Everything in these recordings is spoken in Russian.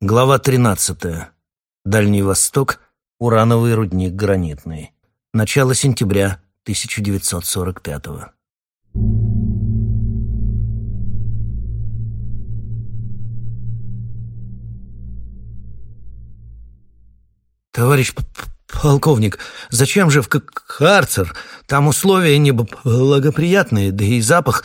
Глава 13. Дальний Восток. Урановый рудник гранитный. Начало сентября 1945 -го. «Товарищ полковник, зачем же в карцер? Там условия неблагоприятные, да и запах...»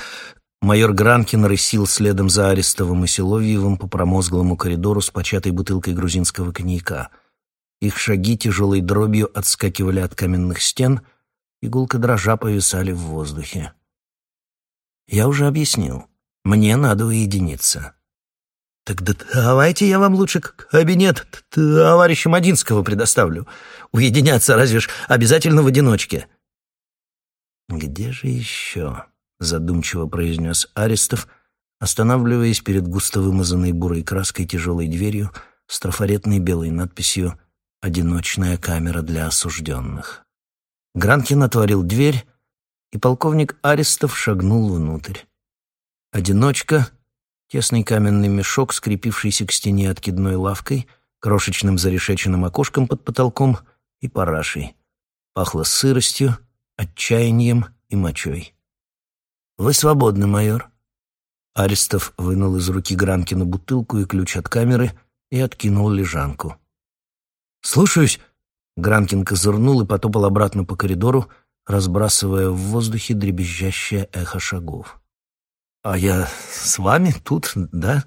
Майор Гранкин рысил следом за Арестовым и Силовьевым по промозглому коридору с початой бутылкой грузинского коньяка. Их шаги тяжелой дробью отскакивали от каменных стен, игулка дрожа повисали в воздухе. «Я уже объяснил. Мне надо уединиться». «Так да давайте я вам лучше кабинет товарища Мадинского предоставлю. Уединяться разве ж обязательно в одиночке». «Где же еще?» Задумчиво произнес Арестов, останавливаясь перед густо вымазанной бурой краской тяжелой дверью с трафаретной белой надписью «Одиночная камера для осужденных». Гранкин отворил дверь, и полковник Арестов шагнул внутрь. Одиночка, тесный каменный мешок, скрепившийся к стене откидной лавкой, крошечным зарешеченным окошком под потолком и парашей. Пахло сыростью, отчаянием и мочой. «Вы свободны, майор». Арестов вынул из руки Гранкина бутылку и ключ от камеры и откинул лежанку. «Слушаюсь!» Гранкин козырнул и потопал обратно по коридору, разбрасывая в воздухе дребезжащее эхо шагов. «А я с вами тут, да?»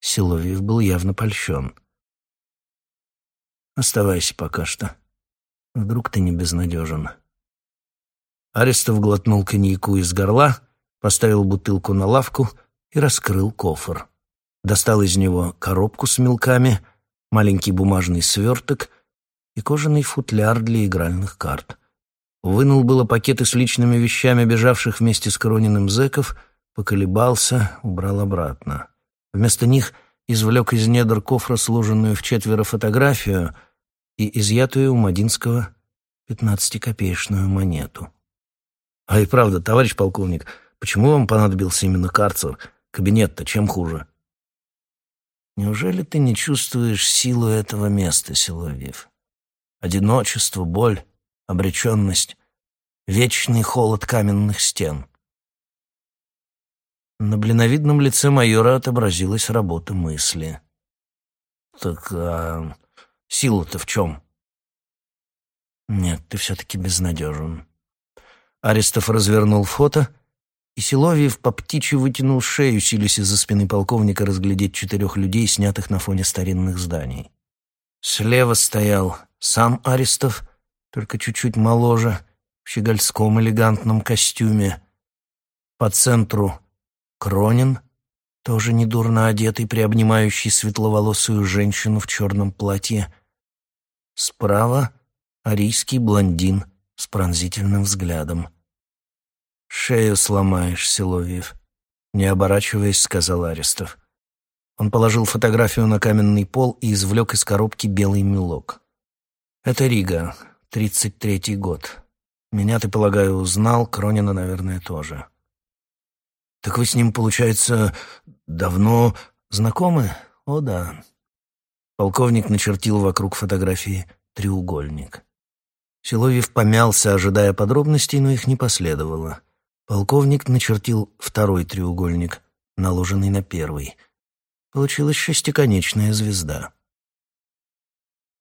Силовьев был явно польщен. «Оставайся пока что. Вдруг ты не безнадежен». Арестов глотнул коньяку из горла поставил бутылку на лавку и раскрыл кофр. Достал из него коробку с мелками, маленький бумажный сверток и кожаный футляр для игральных карт. Вынул было пакеты с личными вещами бежавших вместе с Крониным зэков, поколебался, убрал обратно. Вместо них извлек из недр кофра сложенную в четверо фотографию и изъятую у Мадинского пятнадцатикопеечную монету. «А и правда, товарищ полковник», Почему вам понадобился именно карцер? Кабинет-то чем хуже? Неужели ты не чувствуешь силу этого места, Силовьев? Одиночество, боль, обреченность, вечный холод каменных стен. На блиновидном лице майора отобразилась работа мысли. «Так а сила-то в чем?» «Нет, ты все-таки безнадежен». Аристов развернул фото и Силовьев по птичьи вытянул шею, силясь из-за спины полковника разглядеть четырех людей, снятых на фоне старинных зданий. Слева стоял сам Аристов, только чуть-чуть моложе, в щегольском элегантном костюме. По центру Кронин, тоже недурно одетый, приобнимающий светловолосую женщину в черном платье. Справа — арийский блондин с пронзительным взглядом. «Шею сломаешь, Силовьев», — не оборачиваясь, сказал Арестов. Он положил фотографию на каменный пол и извлек из коробки белый мелок. «Это Рига, тридцать третий год. Меня, ты, полагаю, узнал, Кронина, наверное, тоже». «Так вы с ним, получается, давно знакомы?» «О, да». Полковник начертил вокруг фотографии треугольник. Силовьев помялся, ожидая подробностей, но их не последовало. Полковник начертил второй треугольник, наложенный на первый. Получилась шестиконечная звезда.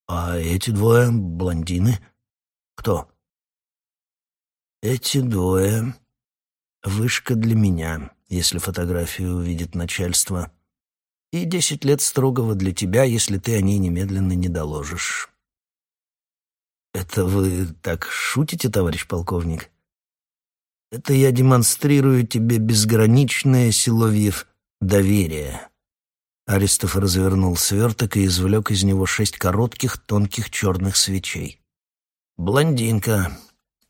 «А эти двое — блондины? Кто?» «Эти двое — вышка для меня, если фотографию увидит начальство, и десять лет строгого для тебя, если ты о ней немедленно не доложишь». «Это вы так шутите, товарищ полковник?» Это я демонстрирую тебе безграничное, Силовьев, доверие». Аристов развернул сверток и извлек из него шесть коротких, тонких черных свечей. «Блондинка.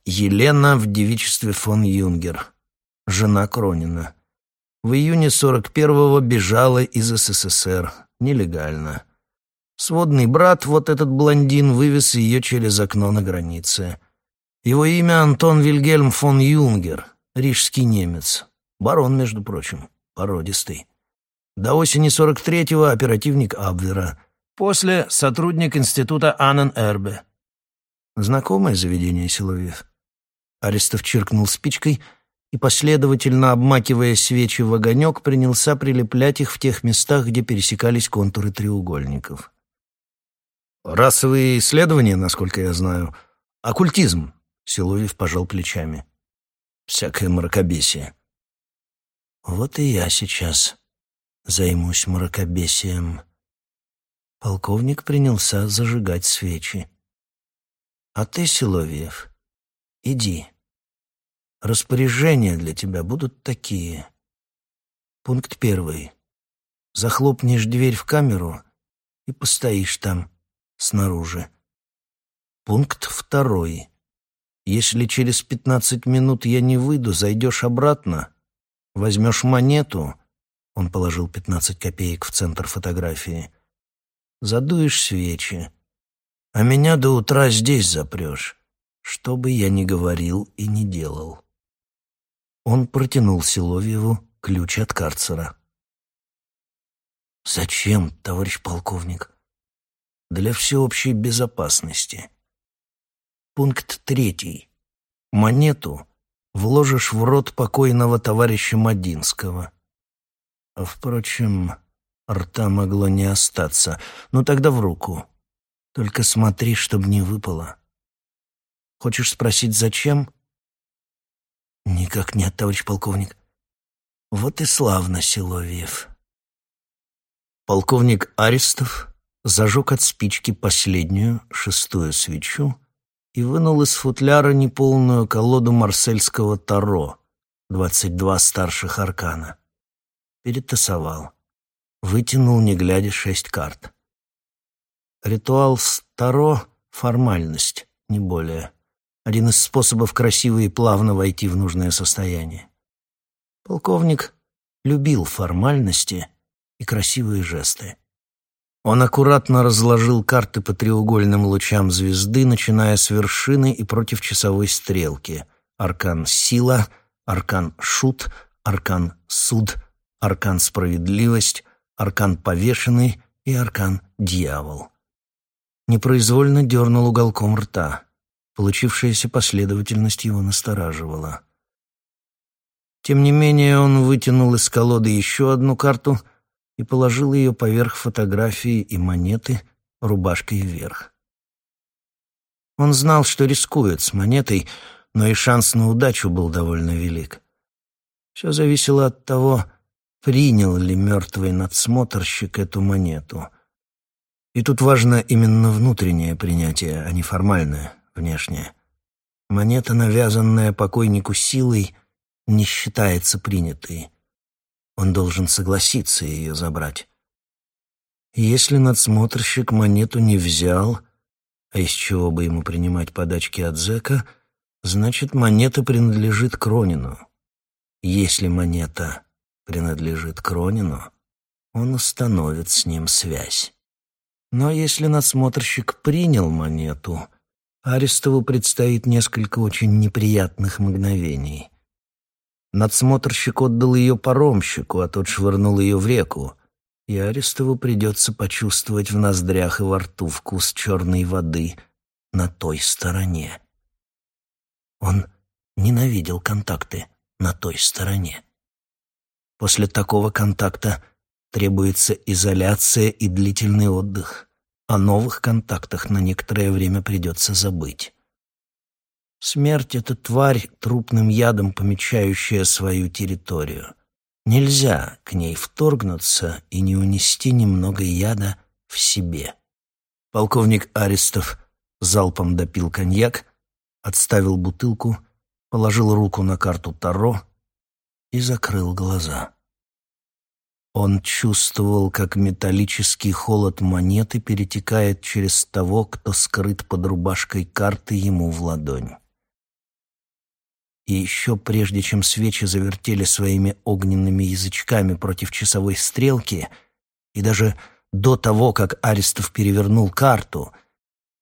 Елена в девичестве фон Юнгер. Жена Кронина. В июне 41-го бежала из СССР. Нелегально. Сводный брат, вот этот блондин, вывез ее через окно на границе. Его имя Антон Вильгельм фон Юнгер, рижский немец. Барон, между прочим, породистый. До осени 43-го оперативник Абвера. После сотрудник института Аннен Эрбе. Знакомое заведение Силовьев. Арестов чиркнул спичкой и, последовательно обмакивая свечи в огонек, принялся прилеплять их в тех местах, где пересекались контуры треугольников. «Расовые исследования, насколько я знаю. Оккультизм», — Силовьев пожал плечами. «Всякое мракобесие». «Вот и я сейчас займусь мракобесием». Полковник принялся зажигать свечи. «А ты, Силовьев, иди. Распоряжения для тебя будут такие. Пункт первый. Захлопнешь дверь в камеру и постоишь там, снаружи. Пункт второй. Если через пятнадцать минут я не выйду, зайдешь обратно, возьмешь монету, он положил пятнадцать копеек в центр фотографии, задуешь свечи, а меня до утра здесь запрешь, что бы я ни говорил и не делал. Он протянул Силовьеву ключ от карцера. «Зачем, товарищ полковник?» «Для всеобщей безопасности». Пункт третий. Монету вложишь в рот покойного товарища Мадинского. А, впрочем, рта могло не остаться. Ну тогда в руку. Только смотри, чтобы не выпало. Хочешь спросить, зачем? «Никак нет, товарищ полковник». «Вот и славно, Силовьев». Полковник Аристов зажег от спички последнюю, шестую свечу и вынул из футляра неполную колоду марсельского таро, двадцать два старших аркана. Перетасовал. Вытянул, не глядя, шесть карт. Ритуал с таро — формальность, не более один из способов красиво и плавно войти в нужное состояние. Полковник любил формальности и красивые жесты. Он аккуратно разложил карты по треугольным лучам звезды, начиная с вершины и против часовой стрелки. Аркан «Сила», аркан «Шут», аркан «Суд», аркан «Справедливость», аркан «Повешенный» и аркан «Дьявол». Непроизвольно дернул уголком рта. Получившаяся последовательность его настораживала. Тем не менее, он вытянул из колоды еще одну карту и положил ее поверх фотографии и монеты рубашкой вверх. Он знал, что рискует с монетой, но и шанс на удачу был довольно велик. Все зависело от того, принял ли мертвый надсмотрщик эту монету. И тут важно именно внутреннее принятие, а не формальное внешне. Монета, навязанная покойнику силой, не считается принятой. Он должен согласиться ее забрать. Если надсмотрщик монету не взял, а из чего бы ему принимать подачки от зэка, значит, монета принадлежит Кронину. Если монета принадлежит Кронину, он установит с ним связь. Но если надсмотрщик принял монету — Арестову предстоит несколько очень неприятных мгновений. Надсмотрщик отдал ее паромщику, а тот швырнул ее в реку, и Арестову придется почувствовать в ноздрях и во рту вкус черной воды на той стороне. Он ненавидел контакты на той стороне. После такого контакта требуется изоляция и длительный отдых. О новых контактах на некоторое время придется забыть. Смерть — это тварь, трупным ядом помечающая свою территорию. Нельзя к ней вторгнуться и не унести немного яда в себе. Полковник Арестов залпом допил коньяк, отставил бутылку, положил руку на карту Таро и закрыл глаза. Он чувствовал, как металлический холод монеты перетекает через того, кто скрыт под рубашкой карты ему в ладонь. И еще прежде, чем свечи завертели своими огненными язычками против часовой стрелки, и даже до того, как Аристов перевернул карту,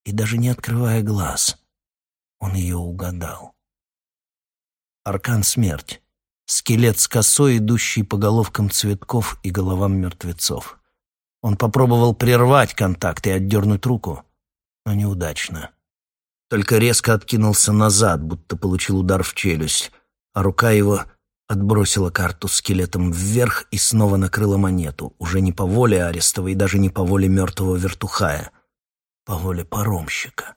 и даже не открывая глаз, он ее угадал. Аркан смерть. Скелет с косой, идущий по головкам цветков и головам мертвецов. Он попробовал прервать контакт и отдернуть руку, но неудачно. Только резко откинулся назад, будто получил удар в челюсть, а рука его отбросила карту скелетом вверх и снова накрыла монету, уже не по воле Арестова и даже не по воле мертвого вертухая, по воле паромщика.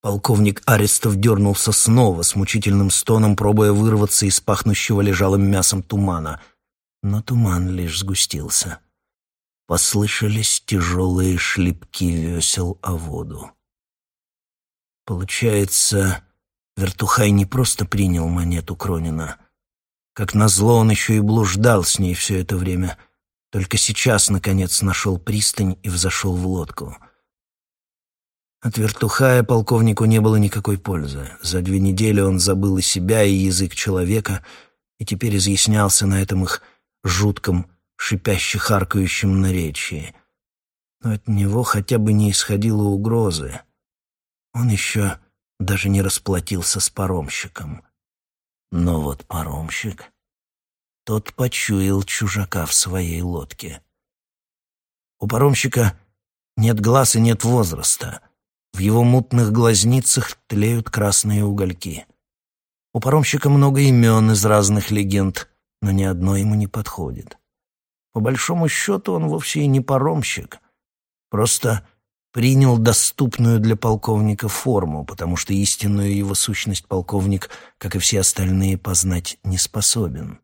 Полковник Арестов дернулся снова с мучительным стоном, пробуя вырваться из пахнущего лежалым мясом тумана. Но туман лишь сгустился. Послышались тяжелые шлепки весел о воду. Получается, Вертухай не просто принял монету Кронина. Как назло, он еще и блуждал с ней все это время. Только сейчас, наконец, нашел пристань и взошел в лодку — от вертухая полковнику не было никакой пользы. За две недели он забыл и себя, и язык человека, и теперь изъяснялся на этом их жутком, шипяще-харкающем наречии. Но от него хотя бы не исходило угрозы. Он еще даже не расплатился с паромщиком. Но вот паромщик... Тот почуял чужака в своей лодке. У паромщика нет глаз и нет возраста — в его мутных глазницах тлеют красные угольки. У паромщика много имен из разных легенд, но ни одно ему не подходит. По большому счету он вовсе и не паромщик. Просто принял доступную для полковника форму, потому что истинную его сущность полковник, как и все остальные, познать не способен.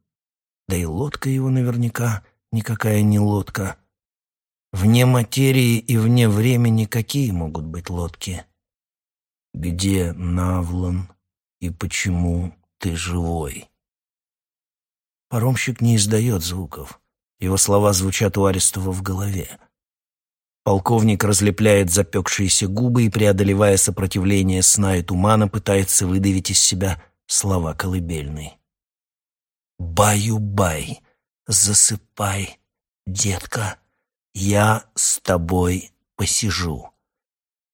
Да и лодка его наверняка никакая не лодка — Вне материи и вне времени какие могут быть лодки? Где Навлан и почему ты живой? Паромщик не издает звуков. Его слова звучат у Арестова в голове. Полковник разлепляет запекшиеся губы и, преодолевая сопротивление сна и тумана, пытается выдавить из себя слова колыбельной. «Баю-бай, засыпай, детка!» я с тобой посижу.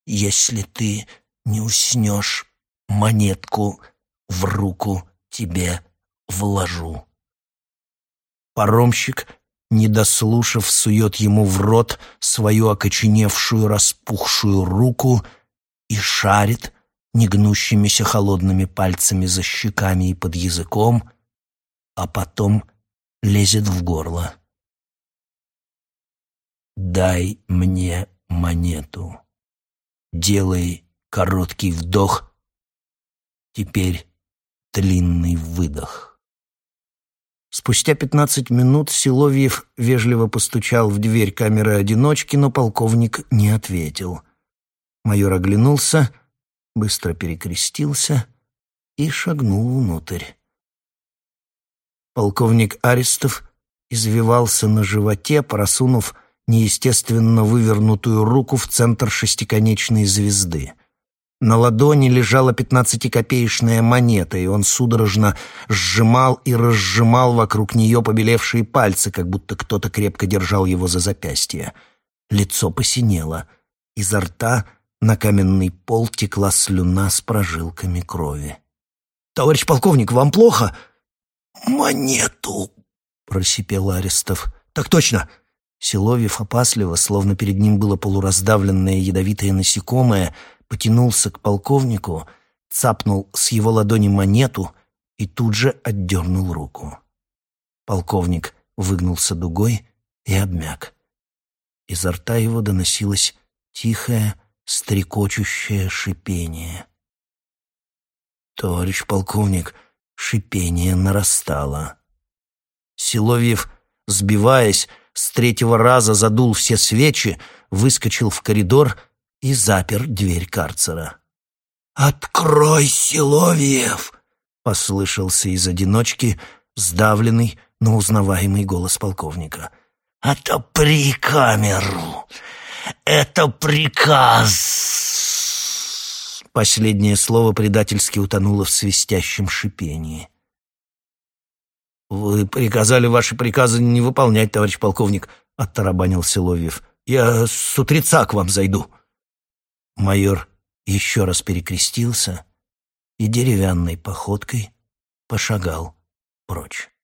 Если ты не уснешь, монетку в руку тебе вложу. Паромщик, не дослушав, сует ему в рот свою окоченевшую распухшую руку и шарит негнущимися холодными пальцами за щеками и под языком, а потом лезет в горло. «Дай мне монету». Делай короткий вдох, теперь длинный выдох. Спустя пятнадцать минут Силовьев вежливо постучал в дверь камеры одиночки, но полковник не ответил. Майор оглянулся, быстро перекрестился и шагнул внутрь. Полковник Арестов извивался на животе, просунув неестественно вывернутую руку в центр шестиконечной звезды. На ладони лежала пятнадцатикопеечная монета, и он судорожно сжимал и разжимал вокруг нее побелевшие пальцы, как будто кто-то крепко держал его за запястье. Лицо посинело. Изо рта на каменный пол текла слюна с прожилками крови. «Товарищ полковник, вам плохо?» «Монету!» — просипел Арестов. «Так точно!» Силовьев опасливо, словно перед ним было полураздавленное ядовитое насекомое, потянулся к полковнику, цапнул с его ладони монету и тут же отдернул руку. Полковник выгнулся дугой и обмяк. Изо рта его доносилось тихое, стрекочущее шипение. «Товарищ полковник!» Шипение нарастало. Силовьев, сбиваясь, с третьего раза задул все свечи, выскочил в коридор и запер дверь карцера. «Открой, Силовьев!» — послышался из одиночки сдавленный, но узнаваемый голос полковника. «Отопри камеру! Это приказ!» Последнее слово предательски утонуло в свистящем шипении. «Вы приказали ваши приказы не выполнять, товарищ полковник», — оттарабанил Силовьев. «Я с утреца к вам зайду». Майор еще раз перекрестился и деревянной походкой пошагал прочь.